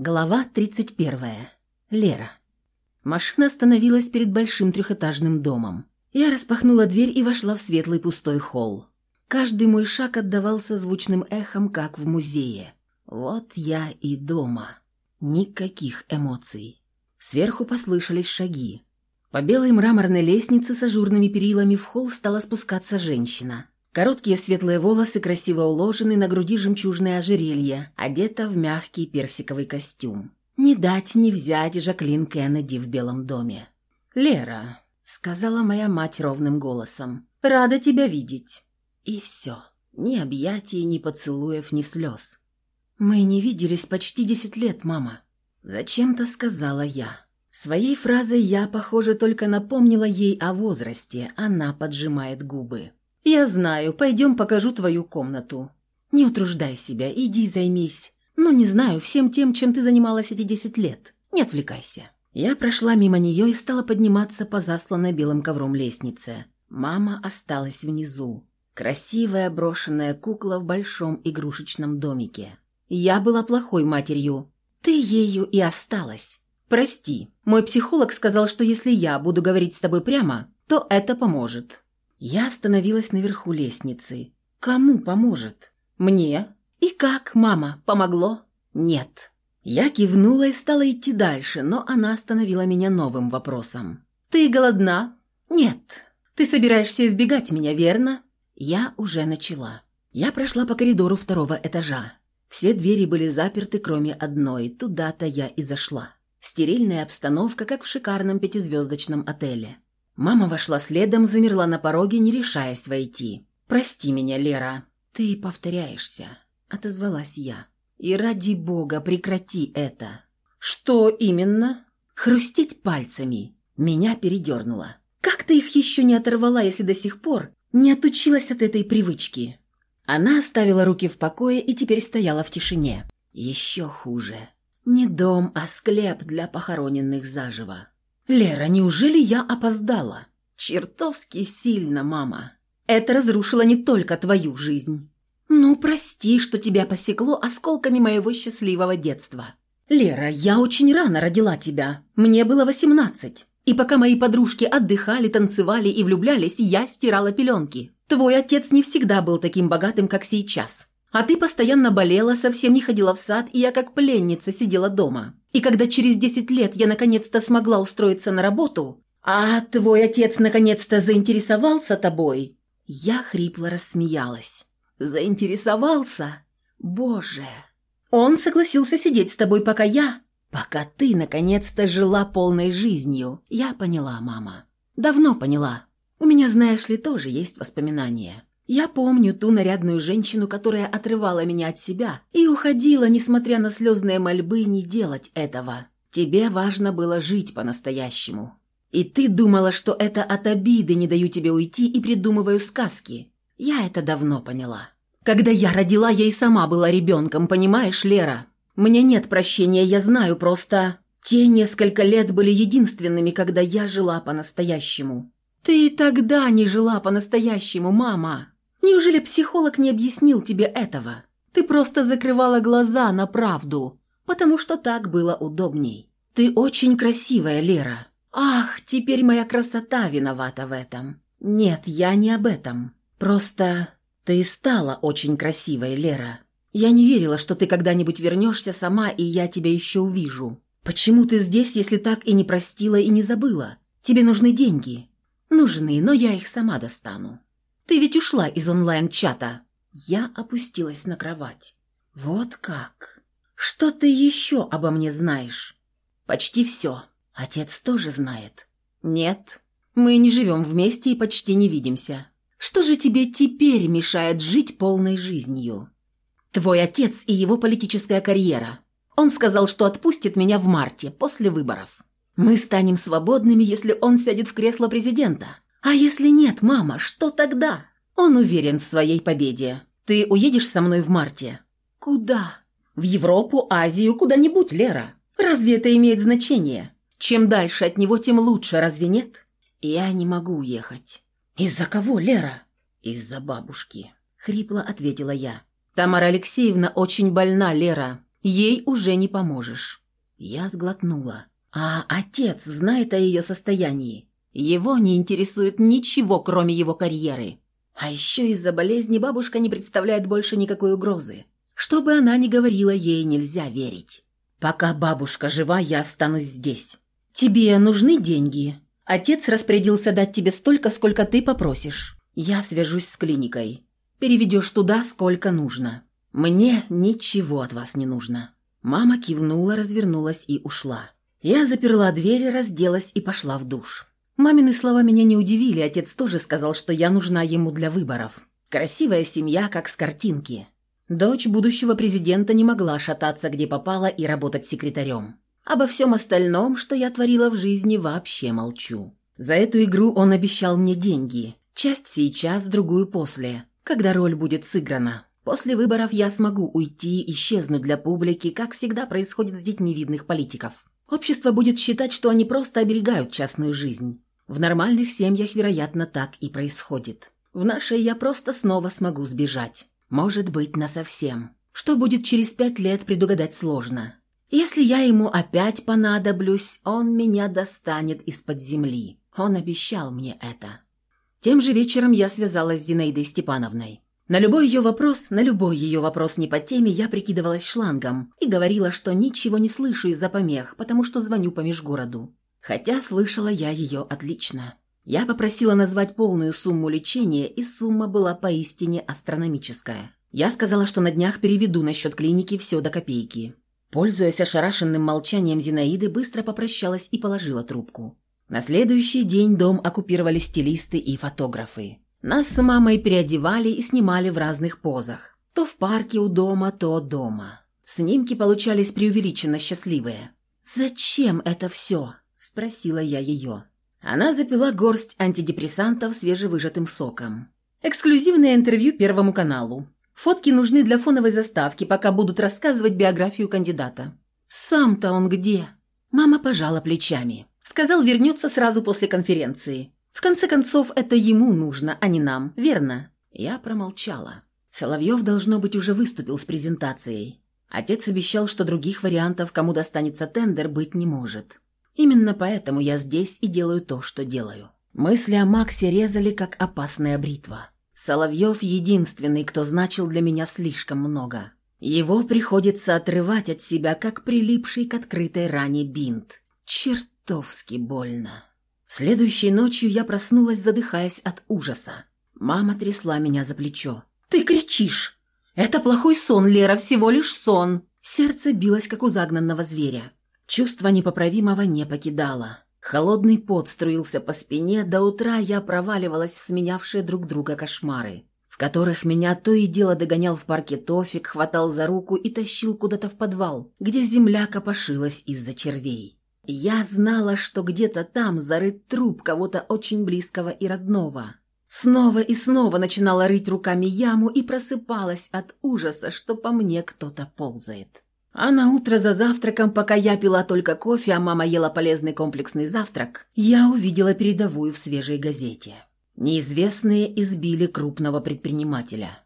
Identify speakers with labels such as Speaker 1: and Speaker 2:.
Speaker 1: Глава 31. Лера. Машина остановилась перед большим трехэтажным домом. Я распахнула дверь и вошла в светлый пустой холл. Каждый мой шаг отдавался звучным эхом, как в музее. Вот я и дома. Никаких эмоций. Сверху послышались шаги. По белой мраморной лестнице с ажурными перилами в холл стала спускаться женщина. Короткие светлые волосы красиво уложены, на груди жемчужное ожерелье, одета в мягкий персиковый костюм. Не дать не взять Жаклин Кеннеди в Белом доме. «Лера», — сказала моя мать ровным голосом, — «рада тебя видеть». И все. Ни объятий, ни поцелуев, ни слез. «Мы не виделись почти десять лет, мама», — зачем-то сказала я. Своей фразой я, похоже, только напомнила ей о возрасте, она поджимает губы. «Я знаю, пойдем покажу твою комнату. Не утруждай себя, иди займись. Ну, не знаю, всем тем, чем ты занималась эти десять лет. Не отвлекайся». Я прошла мимо нее и стала подниматься по засланной белым ковром лестнице. Мама осталась внизу. Красивая брошенная кукла в большом игрушечном домике. Я была плохой матерью. Ты ею и осталась. Прости, мой психолог сказал, что если я буду говорить с тобой прямо, то это поможет. Я остановилась наверху лестницы. Кому поможет? Мне? И как, мама, помогло? Нет. Я кивнула и стала идти дальше, но она остановила меня новым вопросом. Ты голодна? Нет. Ты собираешься избегать меня, верно? Я уже начала. Я прошла по коридору второго этажа. Все двери были заперты, кроме одной. Туда-то я и зашла. Стерильная обстановка, как в шикарном пятизвездочном отеле. Мама вошла следом, замерла на пороге, не решаясь войти. «Прости меня, Лера, ты повторяешься», — отозвалась я. «И ради бога прекрати это». «Что именно?» «Хрустеть пальцами». Меня передернуло. «Как ты их еще не оторвала, если до сих пор не отучилась от этой привычки?» Она оставила руки в покое и теперь стояла в тишине. Еще хуже. Не дом, а склеп для похороненных заживо. «Лера, неужели я опоздала?» «Чертовски сильно, мама. Это разрушило не только твою жизнь. Ну, прости, что тебя посекло осколками моего счастливого детства. Лера, я очень рано родила тебя. Мне было восемнадцать. И пока мои подружки отдыхали, танцевали и влюблялись, я стирала пеленки. Твой отец не всегда был таким богатым, как сейчас. А ты постоянно болела, совсем не ходила в сад, и я как пленница сидела дома. И когда через десять лет я наконец-то смогла устроиться на работу, а твой отец наконец-то заинтересовался тобой, я хрипло рассмеялась. Заинтересовался? Боже! Он согласился сидеть с тобой, пока я... Пока ты наконец-то жила полной жизнью. Я поняла, мама. Давно поняла. У меня, знаешь ли, тоже есть воспоминания. Я помню ту нарядную женщину, которая отрывала меня от себя и уходила, несмотря на слезные мольбы, не делать этого. Тебе важно было жить по-настоящему. И ты думала, что это от обиды не даю тебе уйти и придумываю сказки. Я это давно поняла. Когда я родила, я и сама была ребенком, понимаешь, Лера? Мне нет прощения, я знаю, просто... Те несколько лет были единственными, когда я жила по-настоящему. Ты и тогда не жила по-настоящему, мама. Неужели психолог не объяснил тебе этого? Ты просто закрывала глаза на правду, потому что так было удобней. Ты очень красивая, Лера. Ах, теперь моя красота виновата в этом. Нет, я не об этом. Просто ты стала очень красивой, Лера. Я не верила, что ты когда-нибудь вернешься сама, и я тебя еще увижу. Почему ты здесь, если так и не простила и не забыла? Тебе нужны деньги. Нужны, но я их сама достану. Ты ведь ушла из онлайн-чата». Я опустилась на кровать. «Вот как? Что ты еще обо мне знаешь?» «Почти все. Отец тоже знает». «Нет. Мы не живем вместе и почти не видимся. Что же тебе теперь мешает жить полной жизнью?» «Твой отец и его политическая карьера. Он сказал, что отпустит меня в марте, после выборов. Мы станем свободными, если он сядет в кресло президента. «А если нет, мама, что тогда?» Он уверен в своей победе. «Ты уедешь со мной в марте?» «Куда?» «В Европу, Азию, куда-нибудь, Лера. Разве это имеет значение? Чем дальше от него, тем лучше, разве нет?» «Я не могу уехать». «Из-за кого, Лера?» «Из-за бабушки», — хрипло ответила я. «Тамара Алексеевна очень больна, Лера. Ей уже не поможешь». Я сглотнула. «А отец знает о ее состоянии. Его не интересует ничего, кроме его карьеры. А еще из-за болезни бабушка не представляет больше никакой угрозы. Что бы она ни говорила, ей нельзя верить. Пока бабушка жива, я останусь здесь. Тебе нужны деньги? Отец распорядился дать тебе столько, сколько ты попросишь. Я свяжусь с клиникой. Переведешь туда, сколько нужно. Мне ничего от вас не нужно». Мама кивнула, развернулась и ушла. Я заперла дверь, разделась и пошла в душ. Мамины слова меня не удивили, отец тоже сказал, что я нужна ему для выборов. Красивая семья, как с картинки. Дочь будущего президента не могла шататься, где попала, и работать секретарем. Обо всем остальном, что я творила в жизни, вообще молчу. За эту игру он обещал мне деньги. Часть сейчас, другую после, когда роль будет сыграна. После выборов я смогу уйти, исчезнуть для публики, как всегда происходит с детьми видных политиков. Общество будет считать, что они просто оберегают частную жизнь. В нормальных семьях, вероятно, так и происходит. В нашей я просто снова смогу сбежать. Может быть, насовсем. Что будет через пять лет, предугадать сложно. Если я ему опять понадоблюсь, он меня достанет из-под земли. Он обещал мне это. Тем же вечером я связалась с Зинаидой Степановной. На любой ее вопрос, на любой ее вопрос не по теме, я прикидывалась шлангом и говорила, что ничего не слышу из-за помех, потому что звоню по межгороду. Хотя слышала я ее отлично. Я попросила назвать полную сумму лечения, и сумма была поистине астрономическая. Я сказала, что на днях переведу на счет клиники все до копейки. Пользуясь ошарашенным молчанием Зинаиды, быстро попрощалась и положила трубку. На следующий день дом оккупировали стилисты и фотографы. Нас с мамой переодевали и снимали в разных позах. То в парке у дома, то дома. Снимки получались преувеличенно счастливые. «Зачем это все?» – спросила я ее. Она запила горсть антидепрессантов свежевыжатым соком. Эксклюзивное интервью Первому каналу. Фотки нужны для фоновой заставки, пока будут рассказывать биографию кандидата. Сам-то он где? Мама пожала плечами. Сказал, вернется сразу после конференции. В конце концов, это ему нужно, а не нам, верно? Я промолчала. Соловьев, должно быть, уже выступил с презентацией. Отец обещал, что других вариантов, кому достанется тендер, быть не может. Именно поэтому я здесь и делаю то, что делаю. Мысли о Максе резали, как опасная бритва. Соловьев единственный, кто значил для меня слишком много. Его приходится отрывать от себя, как прилипший к открытой ране бинт. Чертовски больно. Следующей ночью я проснулась, задыхаясь от ужаса. Мама трясла меня за плечо. «Ты кричишь! Это плохой сон, Лера, всего лишь сон!» Сердце билось, как у загнанного зверя. Чувство непоправимого не покидало. Холодный пот струился по спине, до утра я проваливалась в сменявшие друг друга кошмары, в которых меня то и дело догонял в парке Тофик, хватал за руку и тащил куда-то в подвал, где земля копошилась из-за червей. Я знала, что где-то там зарыт труп кого-то очень близкого и родного. Снова и снова начинала рыть руками яму и просыпалась от ужаса, что по мне кто-то ползает. А на утро за завтраком, пока я пила только кофе, а мама ела полезный комплексный завтрак, я увидела передовую в свежей газете. Неизвестные избили крупного предпринимателя.